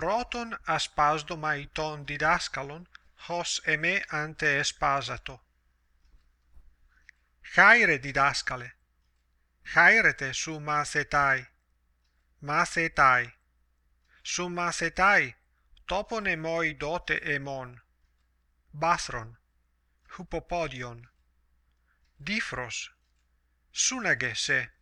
πρώτον ασπάσδομα ητών διδάσκαλον, χως εμέ αντε εσπάζατο. Χάιρε διδάσκαλε, χάιρετε σου μαθετάι, μαθετάι, σου μαθετάι, τόπον εμόι δότε εμόν, μπάθρον, χουποπόδιον, δίφρος, σούναγε σε,